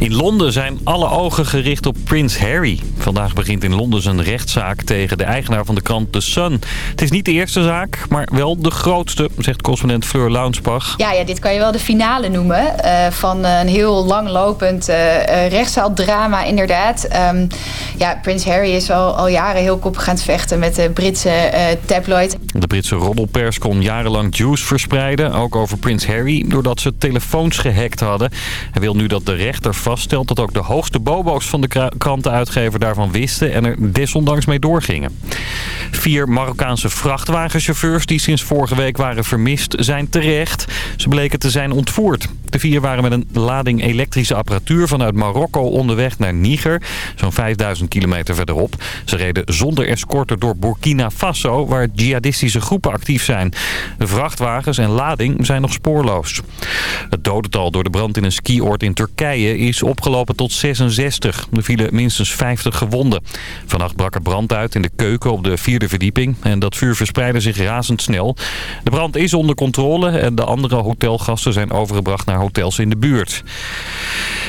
In Londen zijn alle ogen gericht op Prins Harry. Vandaag begint in Londen zijn rechtszaak tegen de eigenaar van de krant The Sun. Het is niet de eerste zaak, maar wel de grootste, zegt correspondent Fleur Launsbach. Ja, ja, dit kan je wel de finale noemen uh, van een heel langlopend uh, rechtszaal-drama inderdaad. Um, ja, Prins Harry is al, al jaren heel koppig gaan vechten met de Britse uh, tabloid. De Britse roddelpers kon jarenlang juice verspreiden, ook over Prins Harry, doordat ze telefoons gehackt hadden. Hij wil nu dat de rechter vaststelt dat ook de hoogste bobo's van de krantenuitgever daarvan wisten en er desondanks mee doorgingen. Vier Marokkaanse vrachtwagenchauffeurs die sinds vorige week waren vermist zijn terecht. Ze bleken te zijn ontvoerd. De vier waren met een lading elektrische apparatuur vanuit Marokko onderweg naar Niger, zo'n 5000 kilometer verderop. Ze reden zonder escorte door Burkina Faso, waar jihadistische groepen actief zijn. De vrachtwagens en lading zijn nog spoorloos. Het dodental door de brand in een skioord in Turkije is opgelopen tot 66. Er vielen minstens 50 gewonden. Vannacht brak er brand uit in de keuken op de vierde verdieping en dat vuur verspreidde zich razendsnel. De brand is onder controle en de andere hotelgasten zijn overgebracht naar hotels in de buurt.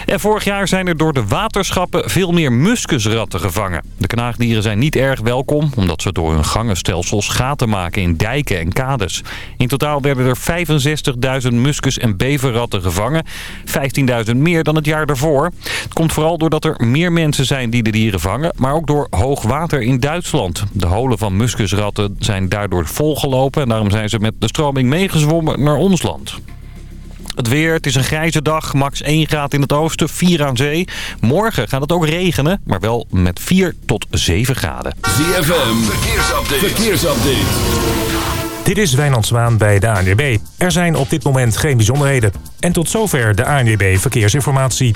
En vorig jaar zijn er door de waterschappen veel meer muskusratten gevangen. De knaagdieren zijn niet erg welkom, omdat ze door hun gangenstelsels gaten maken in dijken en kades. In totaal werden er 65.000 muskus- en beverratten gevangen. 15.000 meer dan het jaar daarvoor. Het komt vooral doordat er meer mensen zijn die de dieren vangen, maar ook door hoog water in Duitsland. De holen van muskusratten zijn daardoor volgelopen en daarom zijn ze met de stroming meegezwommen naar ons land. Het weer, het is een grijze dag. Max 1 graad in het oosten, 4 aan zee. Morgen gaat het ook regenen, maar wel met 4 tot 7 graden. ZFM, verkeersupdate. verkeersupdate. Dit is Wijnand Zwaan bij de ANWB. Er zijn op dit moment geen bijzonderheden. En tot zover de ANWB Verkeersinformatie.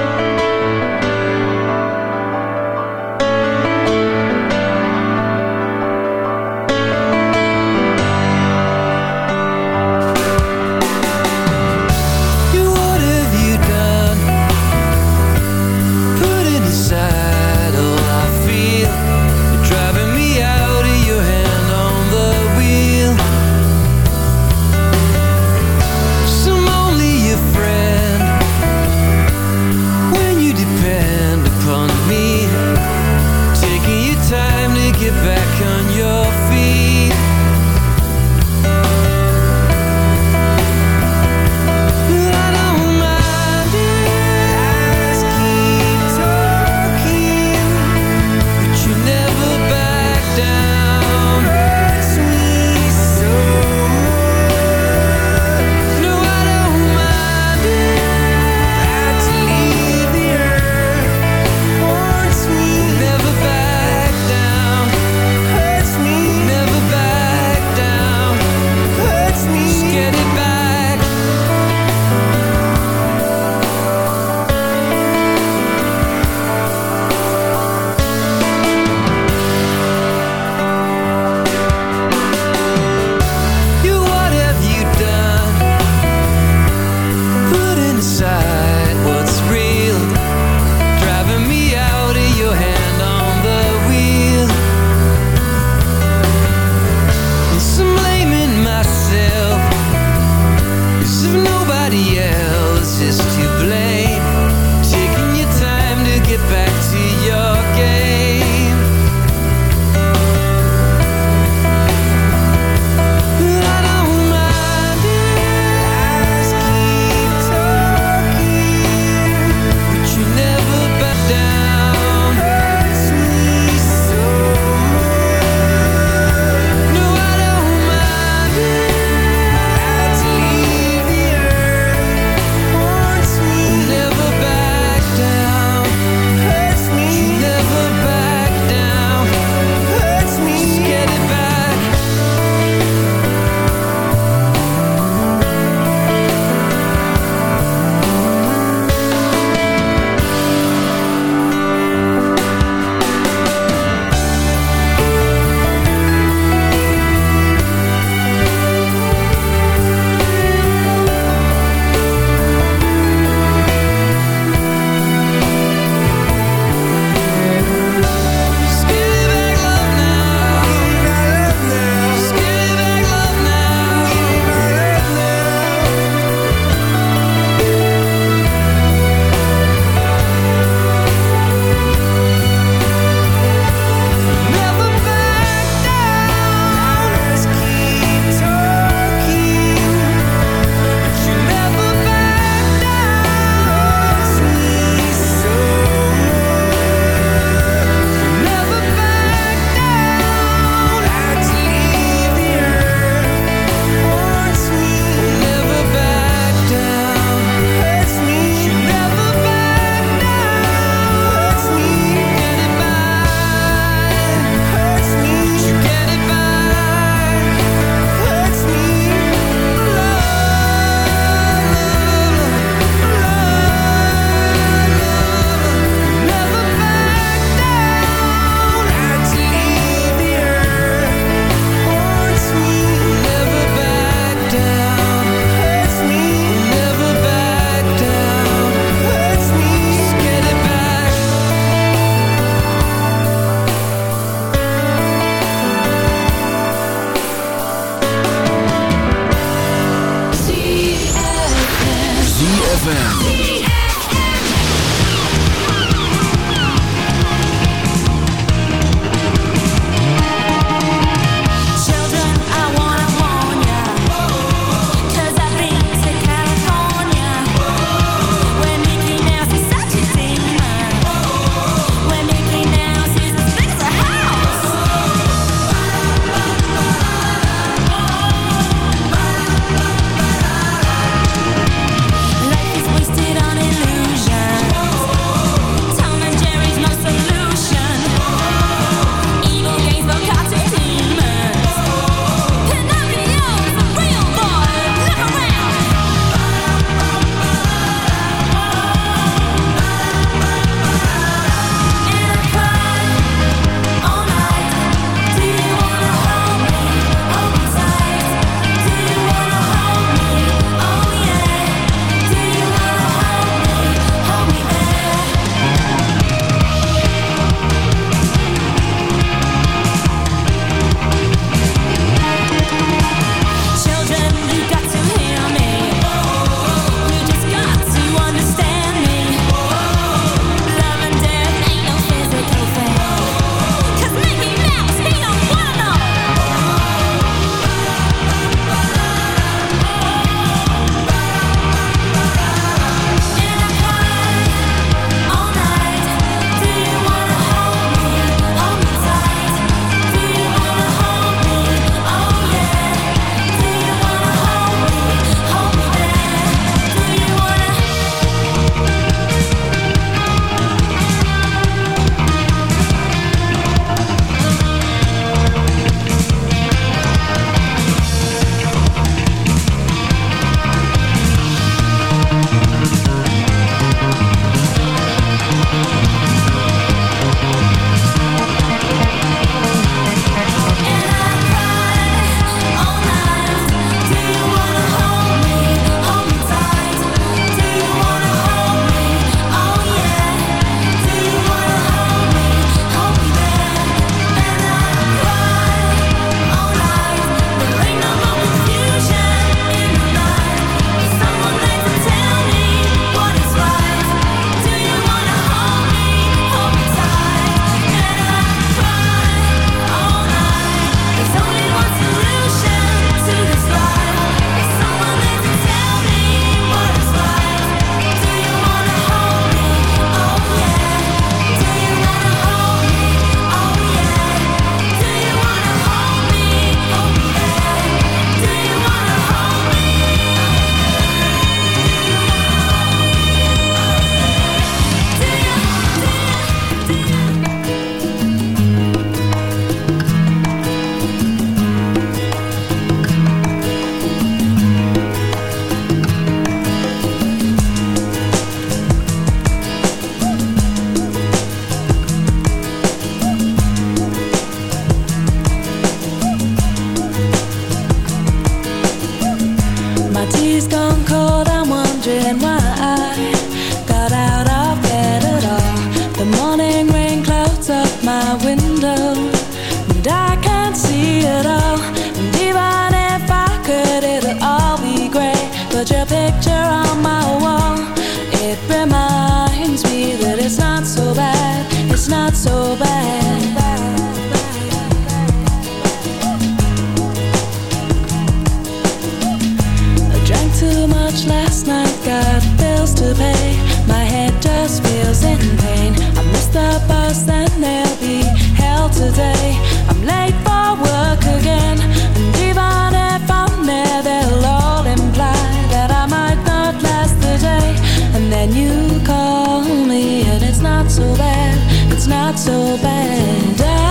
when you call me, and it's not so bad, it's not so bad. I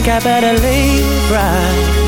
Think I better leave right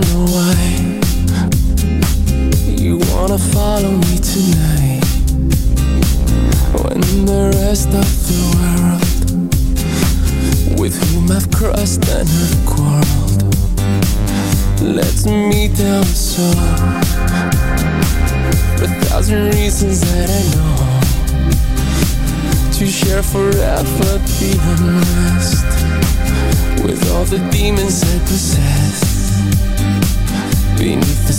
Don't know why you wanna follow me tonight. When the rest of the world with whom I've crossed and have quarreled lets me down so a thousand reasons that I know to share forever the unrest with all the demons I possess beneath the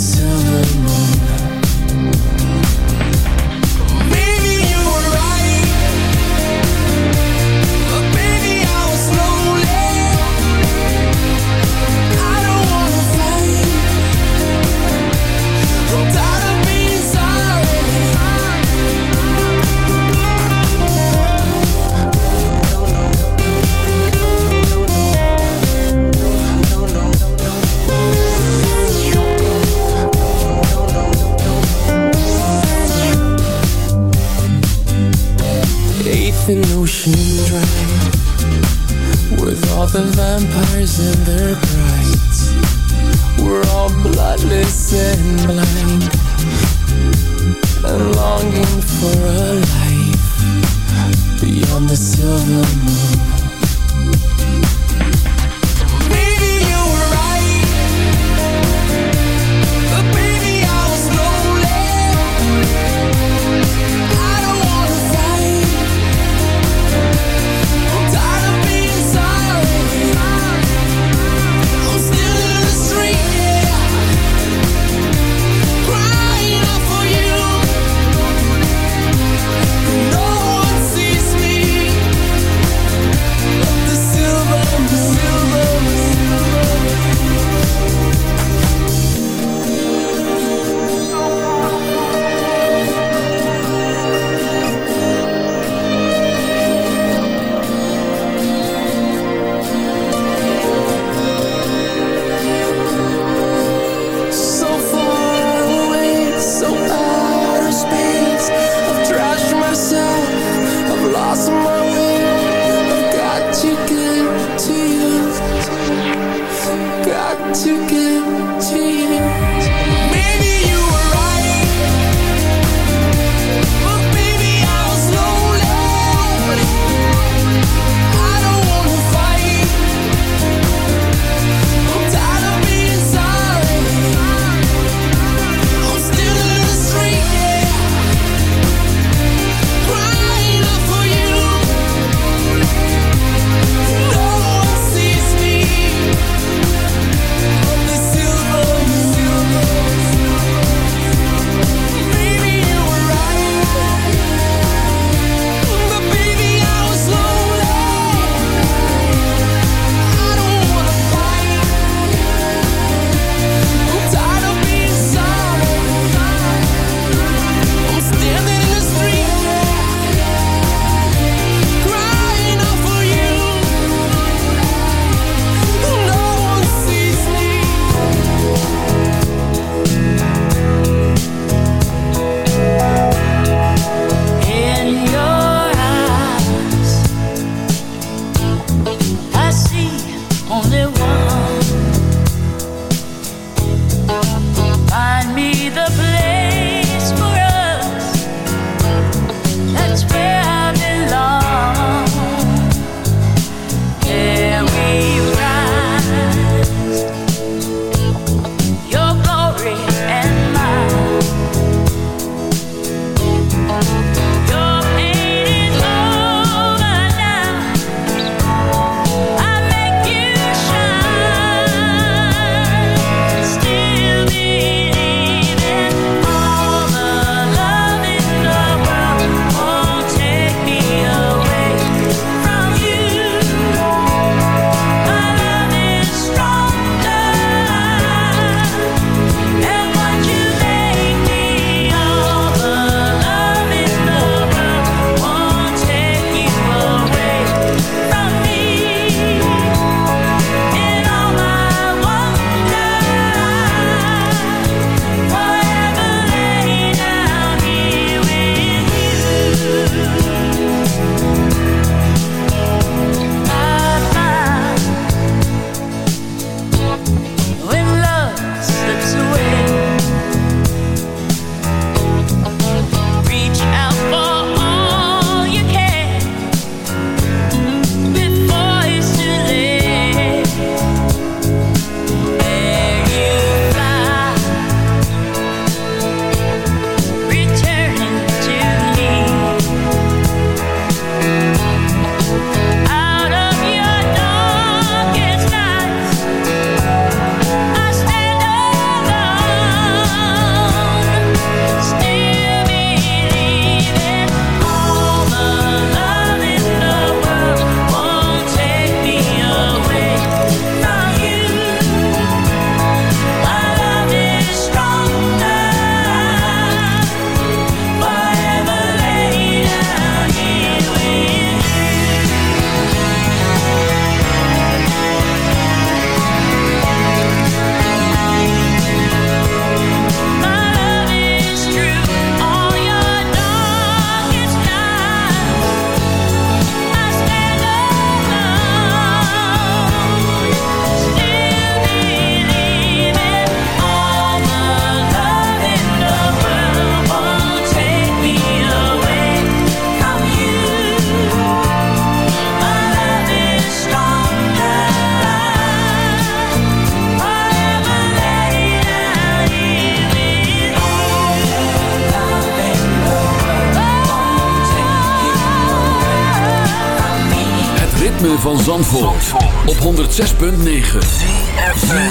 106.9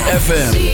FM.